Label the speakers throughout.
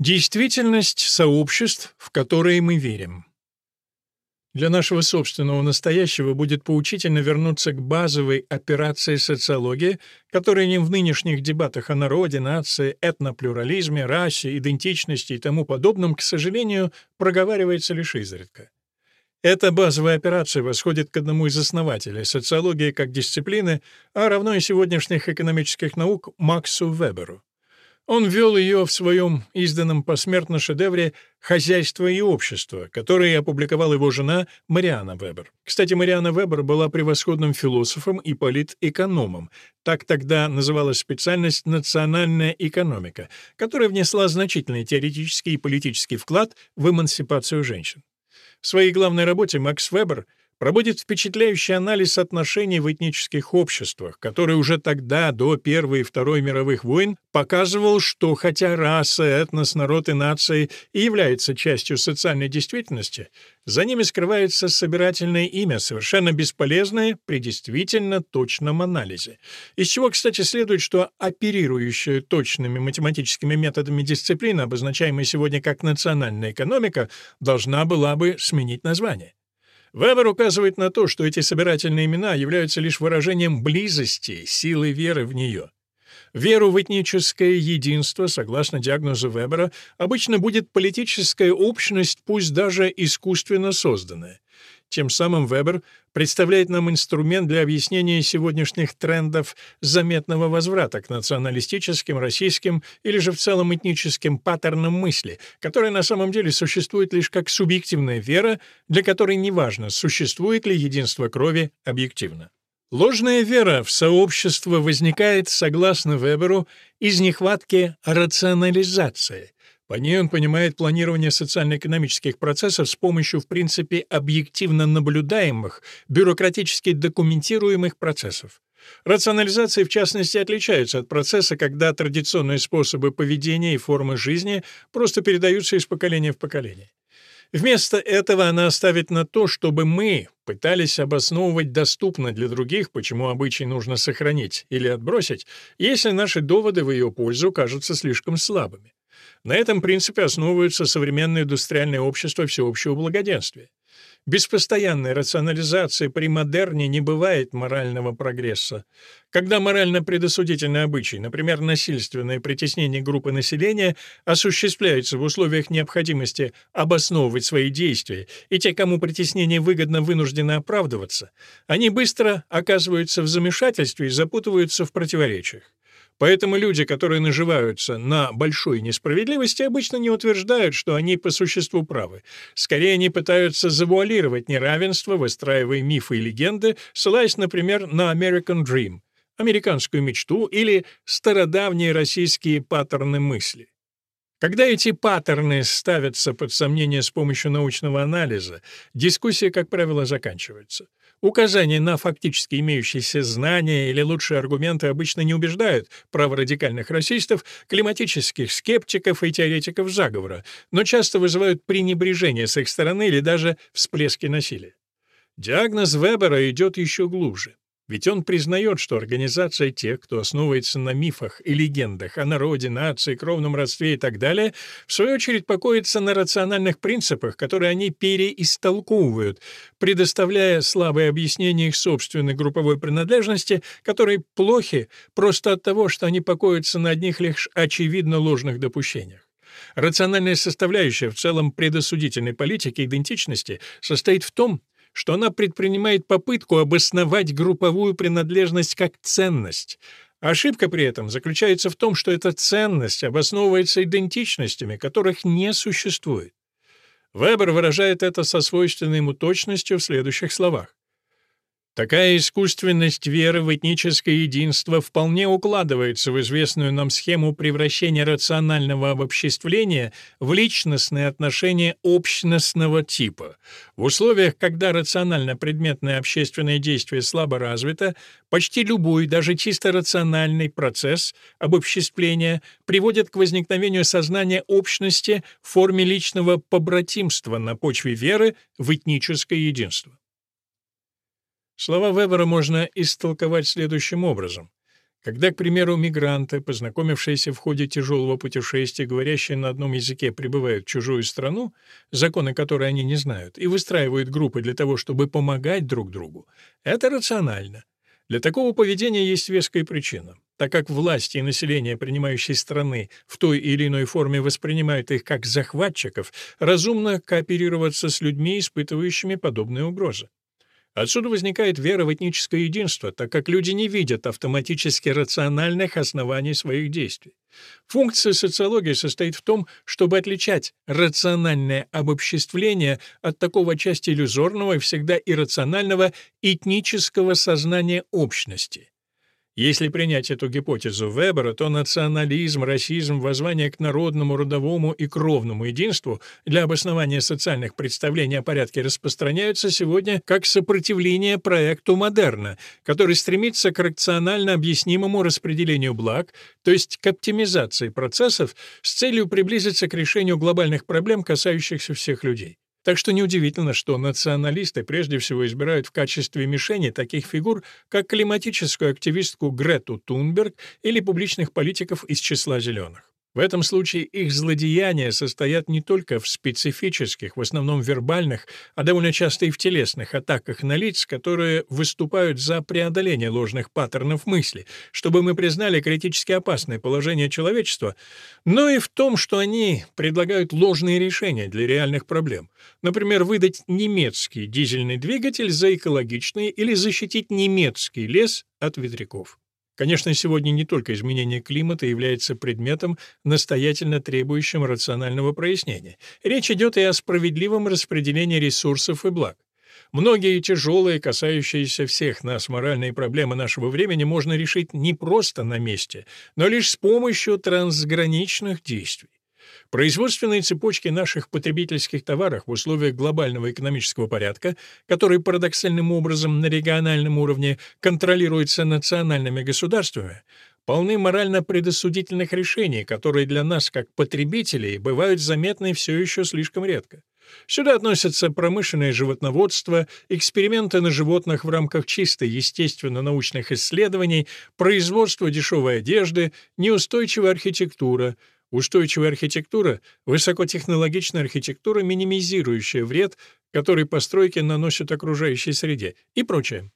Speaker 1: Действительность сообществ, в которые мы верим. Для нашего собственного настоящего будет поучительно вернуться к базовой операции социологии, которая не в нынешних дебатах о народе, нации, этноплюрализме, расе, идентичности и тому подобном, к сожалению, проговаривается лишь изредка. Эта базовая операция восходит к одному из основателей социологии как дисциплины, а равно и сегодняшних экономических наук Максу Веберу. Он ввел ее в своем изданном посмертно шедевре «Хозяйство и общество», который опубликовала его жена Мариана Вебер. Кстати, Мариана Вебер была превосходным философом и политэкономом. Так тогда называлась специальность «национальная экономика», которая внесла значительный теоретический и политический вклад в эмансипацию женщин. В своей главной работе Макс Вебер — проводит впечатляющий анализ отношений в этнических обществах, который уже тогда, до Первой и Второй мировых войн, показывал, что хотя раса, этнос, народ и нация и является частью социальной действительности, за ними скрывается собирательное имя, совершенно бесполезное при действительно точном анализе. Из чего, кстати, следует, что оперирующая точными математическими методами дисциплина, обозначаемая сегодня как национальная экономика, должна была бы сменить название. Вебер указывает на то, что эти собирательные имена являются лишь выражением близости, силы веры в нее. Веру в этническое единство, согласно диагнозу Вебера, обычно будет политическая общность, пусть даже искусственно созданная. Тем самым Вебер представляет нам инструмент для объяснения сегодняшних трендов заметного возврата к националистическим, российским или же в целом этническим паттернам мысли, которые на самом деле существуют лишь как субъективная вера, для которой неважно, существует ли единство крови объективно. Ложная вера в сообщество возникает, согласно Веберу, из нехватки рационализации, по ней он понимает планирование социально-экономических процессов с помощью, в принципе, объективно наблюдаемых, бюрократически документируемых процессов. Рационализация, в частности, отличается от процесса, когда традиционные способы поведения и формы жизни просто передаются из поколения в поколение. Вместо этого она ставит на то, чтобы мы пытались обосновывать доступно для других, почему обычай нужно сохранить или отбросить, если наши доводы в ее пользу кажутся слишком слабыми. На этом принципе основывается современное индустриальное общество всеобщего благоденствия. Без постоянной рационализации при модерне не бывает морального прогресса. Когда морально-предосудительный обычай, например, насильственное притеснение группы населения, осуществляется в условиях необходимости обосновывать свои действия, и те, кому притеснение выгодно, вынуждены оправдываться, они быстро оказываются в замешательстве и запутываются в противоречиях. Поэтому люди, которые наживаются на большой несправедливости, обычно не утверждают, что они по существу правы. Скорее, они пытаются завуалировать неравенство, выстраивая мифы и легенды, ссылаясь, например, на American Dream, американскую мечту или стародавние российские паттерны мысли. Когда эти паттерны ставятся под сомнение с помощью научного анализа, дискуссия, как правило, заканчивается. Указания на фактически имеющиеся знания или лучшие аргументы обычно не убеждают праворадикальных расистов, климатических скептиков и теоретиков заговора, но часто вызывают пренебрежение с их стороны или даже всплески насилия. Диагноз Вебера идет еще глубже. Ведь он признает, что организация тех, кто основывается на мифах и легендах о народе, нации, кровном родстве и так далее, в свою очередь покоится на рациональных принципах, которые они переистолковывают, предоставляя слабые объяснения их собственной групповой принадлежности, которые плохи просто от того, что они покоятся на одних лишь очевидно ложных допущениях. Рациональная составляющая в целом предосудительной политики идентичности состоит в том, что она предпринимает попытку обосновать групповую принадлежность как ценность. Ошибка при этом заключается в том, что эта ценность обосновывается идентичностями, которых не существует. Вебер выражает это со свойственной ему точностью в следующих словах. Такая искусственность веры в этническое единство вполне укладывается в известную нам схему превращения рационального обобществления в личностные отношения общностного типа. В условиях, когда рационально-предметное общественное действие слабо развито, почти любой, даже чисто рациональный процесс обобществления приводит к возникновению сознания общности в форме личного побратимства на почве веры в этническое единство. Слова Вебера можно истолковать следующим образом. Когда, к примеру, мигранты, познакомившиеся в ходе тяжелого путешествия, говорящие на одном языке, прибывают в чужую страну, законы которой они не знают, и выстраивают группы для того, чтобы помогать друг другу, это рационально. Для такого поведения есть веская причина. Так как власти и население принимающей страны в той или иной форме воспринимают их как захватчиков, разумно кооперироваться с людьми, испытывающими подобные угрозы. Отсюда возникает вера в этническое единство, так как люди не видят автоматически рациональных оснований своих действий. Функция социологии состоит в том, чтобы отличать рациональное обобществление от такого части иллюзорного и всегда иррационального этнического сознания общности. Если принять эту гипотезу Вебера, то национализм, расизм, воззвание к народному, родовому и кровному единству для обоснования социальных представлений о порядке распространяются сегодня как сопротивление проекту модерна, который стремится к рационально объяснимому распределению благ, то есть к оптимизации процессов с целью приблизиться к решению глобальных проблем, касающихся всех людей. Так что неудивительно, что националисты прежде всего избирают в качестве мишени таких фигур, как климатическую активистку Грету Тунберг или публичных политиков из числа «зеленых». В этом случае их злодеяния состоят не только в специфических, в основном вербальных, а довольно часто и в телесных атаках на лиц, которые выступают за преодоление ложных паттернов мысли, чтобы мы признали критически опасное положение человечества, но и в том, что они предлагают ложные решения для реальных проблем. Например, выдать немецкий дизельный двигатель за экологичный или защитить немецкий лес от ветряков. Конечно, сегодня не только изменение климата является предметом, настоятельно требующим рационального прояснения. Речь идет и о справедливом распределении ресурсов и благ. Многие тяжелые, касающиеся всех нас моральные проблемы нашего времени можно решить не просто на месте, но лишь с помощью трансграничных действий. Производственные цепочки наших потребительских товаров в условиях глобального экономического порядка, который парадоксальным образом на региональном уровне контролируется национальными государствами, полны морально предосудительных решений, которые для нас, как потребителей, бывают заметны все еще слишком редко. Сюда относятся промышленное животноводство, эксперименты на животных в рамках чисто естественно-научных исследований, производство дешевой одежды, неустойчивая архитектура — Устойчивая архитектура — высокотехнологичная архитектура, минимизирующая вред, который постройки наносят окружающей среде, и прочее.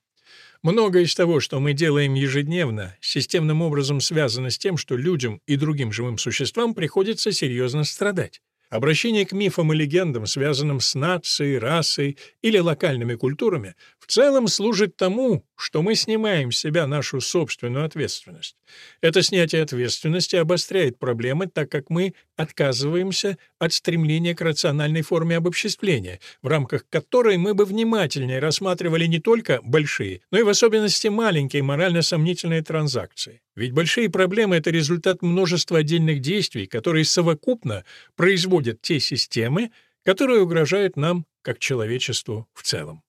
Speaker 1: Многое из того, что мы делаем ежедневно, системным образом связано с тем, что людям и другим живым существам приходится серьезно страдать. Обращение к мифам и легендам, связанным с нацией, расой или локальными культурами, в целом служит тому, что мы снимаем с себя нашу собственную ответственность. Это снятие ответственности обостряет проблемы, так как мы отказываемся от стремления к рациональной форме обобществления, в рамках которой мы бы внимательнее рассматривали не только большие, но и в особенности маленькие морально сомнительные транзакции. Ведь большие проблемы — это результат множества отдельных действий, которые совокупно производят те системы, которые угрожают нам как человечеству в целом.